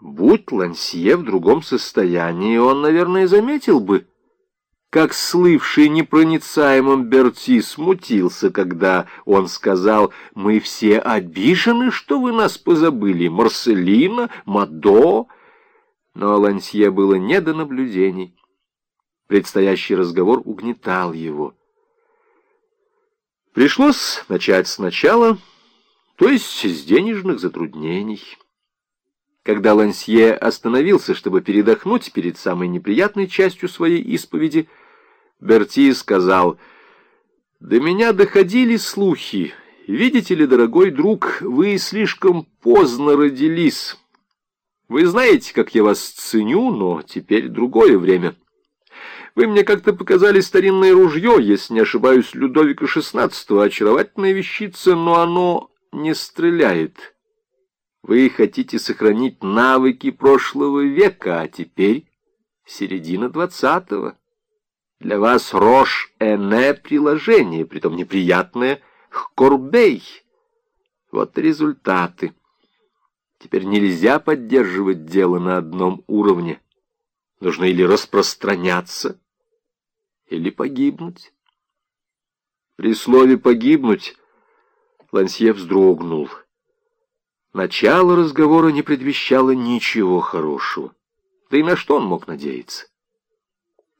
Будь Лансье в другом состоянии, он, наверное, заметил бы, как слывший непроницаемым Берти смутился, когда он сказал, «Мы все обижены, что вы нас позабыли, Марселина, Мадо». Но Лансье было не до наблюдений. Предстоящий разговор угнетал его. Пришлось начать сначала, то есть с денежных затруднений. Когда Лансье остановился, чтобы передохнуть перед самой неприятной частью своей исповеди, Берти сказал, «До меня доходили слухи. Видите ли, дорогой друг, вы слишком поздно родились. Вы знаете, как я вас ценю, но теперь другое время». Вы мне как-то показали старинное ружье, если не ошибаюсь, Людовика XVI, очаровательная вещица, но оно не стреляет. Вы хотите сохранить навыки прошлого века, а теперь середина двадцатого. Для вас Рош-Эне приложение, притом неприятное, к. Вот результаты. Теперь нельзя поддерживать дело на одном уровне. Нужно или распространяться, или погибнуть. При слове «погибнуть» Лансье вздрогнул. Начало разговора не предвещало ничего хорошего. Да и на что он мог надеяться?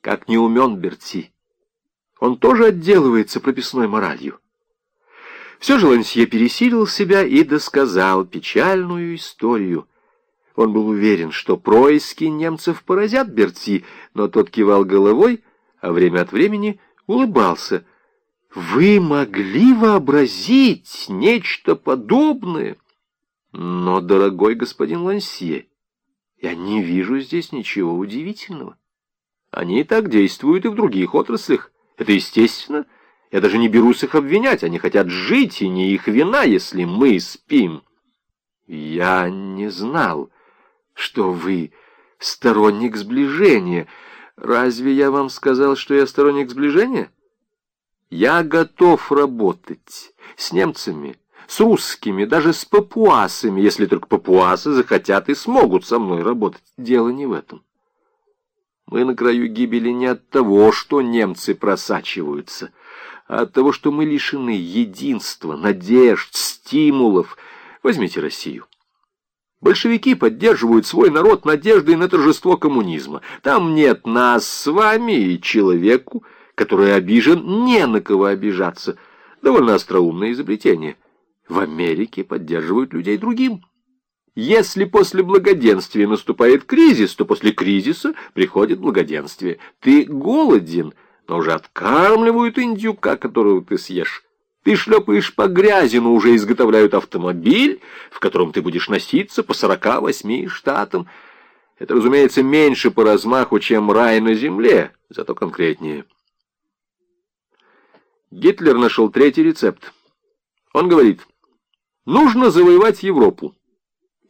Как не умен Берти. Он тоже отделывается прописной моралью. Все же Лансье пересилил себя и досказал печальную историю. Он был уверен, что происки немцев поразят Берти, но тот кивал головой, а время от времени улыбался. «Вы могли вообразить нечто подобное?» «Но, дорогой господин Лансье, я не вижу здесь ничего удивительного. Они так действуют и в других отраслях. Это естественно. Я даже не берусь их обвинять. Они хотят жить, и не их вина, если мы спим». «Я не знал, что вы сторонник сближения», Разве я вам сказал, что я сторонник сближения? Я готов работать с немцами, с русскими, даже с папуасами, если только папуасы захотят и смогут со мной работать. Дело не в этом. Мы на краю гибели не от того, что немцы просачиваются, а от того, что мы лишены единства, надежд, стимулов. Возьмите Россию. Большевики поддерживают свой народ надеждой на торжество коммунизма. Там нет нас с вами и человеку, который обижен, не на кого обижаться. Довольно остроумное изобретение. В Америке поддерживают людей другим. Если после благоденствия наступает кризис, то после кризиса приходит благоденствие. Ты голоден, но уже откармливают индюка, которого ты съешь. Ты шлепаешь по грязи, но уже изготовляют автомобиль, в котором ты будешь носиться по 48 штатам. Это, разумеется, меньше по размаху, чем рай на земле, зато конкретнее. Гитлер нашел третий рецепт. Он говорит, нужно завоевать Европу.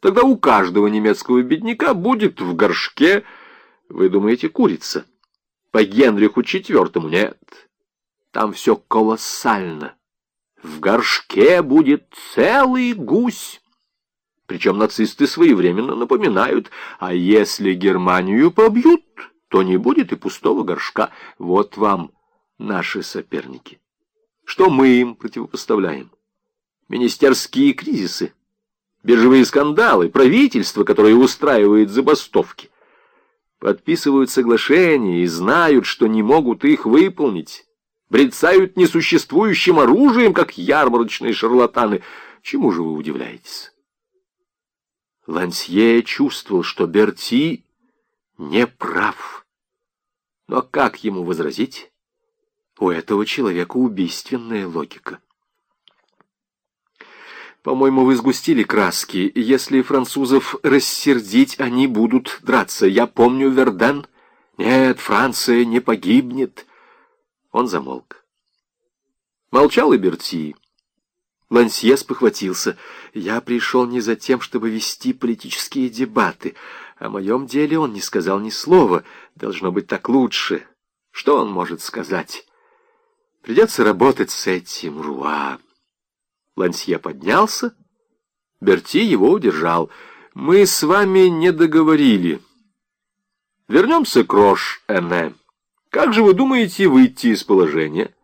Тогда у каждого немецкого бедняка будет в горшке, вы думаете, курица. По Генриху IV нет. Там все колоссально. В горшке будет целый гусь. Причем нацисты своевременно напоминают, а если Германию побьют, то не будет и пустого горшка. Вот вам наши соперники. Что мы им противопоставляем? Министерские кризисы, биржевые скандалы, правительство, которое устраивает забастовки. Подписывают соглашения и знают, что не могут их выполнить брецают несуществующим оружием, как ярмарочные шарлатаны. Чему же вы удивляетесь? Лансье чувствовал, что Берти не прав. Но как ему возразить? У этого человека убийственная логика. По-моему, вы сгустили краски. Если французов рассердить, они будут драться. Я помню Верден. Нет, Франция не погибнет. Он замолк. Молчал и Берти. Лансье спохватился. «Я пришел не за тем, чтобы вести политические дебаты. О моем деле он не сказал ни слова. Должно быть так лучше. Что он может сказать? Придется работать с этим Руа». Лансье поднялся. Берти его удержал. Мы с вами не договорили. Вернемся к Рош-Эне. Как же вы думаете выйти из положения?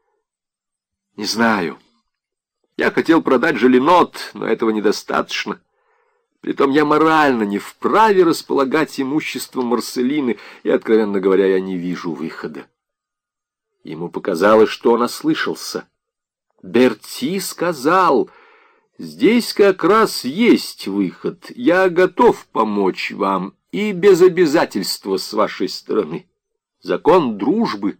Не знаю. Я хотел продать Желенот, но этого недостаточно. Притом я морально не вправе располагать имуществом Марселины, и, откровенно говоря, я не вижу выхода. Ему показалось, что он ослышался. Берти сказал, «Здесь как раз есть выход. Я готов помочь вам, и без обязательства с вашей стороны. Закон дружбы».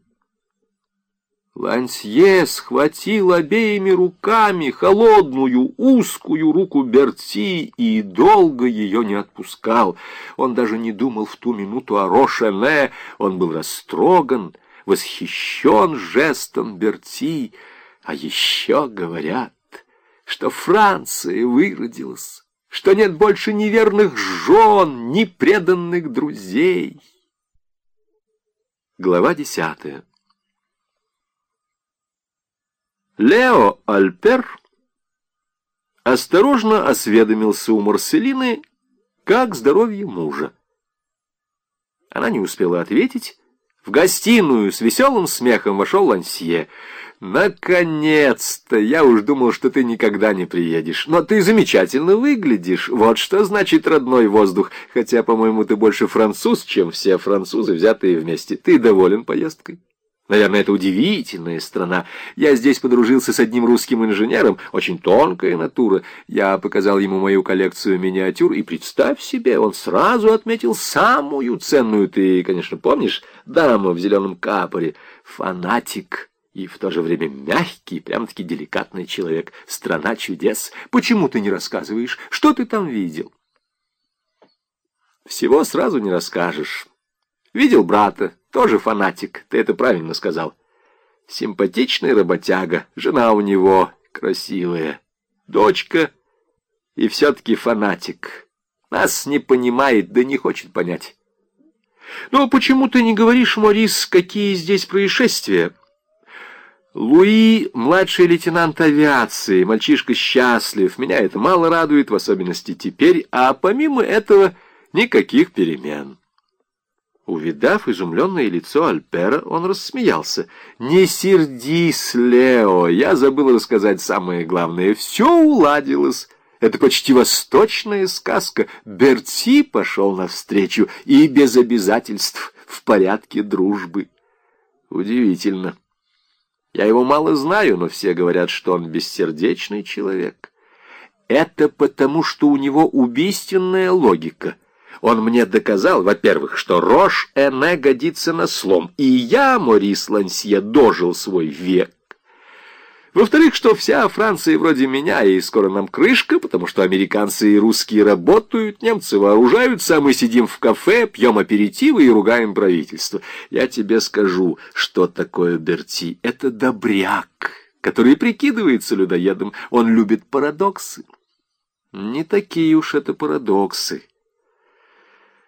Лансье схватил обеими руками холодную, узкую руку Берти и долго ее не отпускал. Он даже не думал в ту минуту о Рошене, он был растроган, восхищен жестом Берти, а еще говорят, что Франция выродилась, что нет больше ни верных жен, ни преданных друзей. Глава десятая Лео Альпер осторожно осведомился у Марселины, как здоровье мужа. Она не успела ответить. В гостиную с веселым смехом вошел Лансье. «Наконец-то! Я уж думал, что ты никогда не приедешь. Но ты замечательно выглядишь. Вот что значит родной воздух. Хотя, по-моему, ты больше француз, чем все французы, взятые вместе. Ты доволен поездкой?» Наверное, это удивительная страна. Я здесь подружился с одним русским инженером, очень тонкая натура. Я показал ему мою коллекцию миниатюр, и представь себе, он сразу отметил самую ценную, ты, конечно, помнишь, дама в зеленом капоре, фанатик. И в то же время мягкий, прям-таки деликатный человек. Страна чудес. Почему ты не рассказываешь? Что ты там видел? Всего сразу не расскажешь. Видел брата, тоже фанатик, ты это правильно сказал. Симпатичный работяга, жена у него красивая, дочка и все-таки фанатик. Нас не понимает, да не хочет понять. Ну, а почему ты не говоришь, Морис, какие здесь происшествия? Луи — младший лейтенант авиации, мальчишка счастлив. Меня это мало радует, в особенности теперь, а помимо этого никаких перемен. Увидав изумленное лицо Альпера, он рассмеялся. «Не сердись, Лео, я забыл рассказать самое главное. Все уладилось. Это почти восточная сказка. Берти пошел навстречу и без обязательств, в порядке дружбы. Удивительно. Я его мало знаю, но все говорят, что он бессердечный человек. Это потому, что у него убийственная логика». Он мне доказал, во-первых, что Рош-Эне годится на слом, и я, Морис Лансье, дожил свой век. Во-вторых, что вся Франция вроде меня, и скоро нам крышка, потому что американцы и русские работают, немцы вооружаются, а мы сидим в кафе, пьем аперитивы и ругаем правительство. Я тебе скажу, что такое Берти. Это добряк, который прикидывается людоедом. Он любит парадоксы. Не такие уж это парадоксы.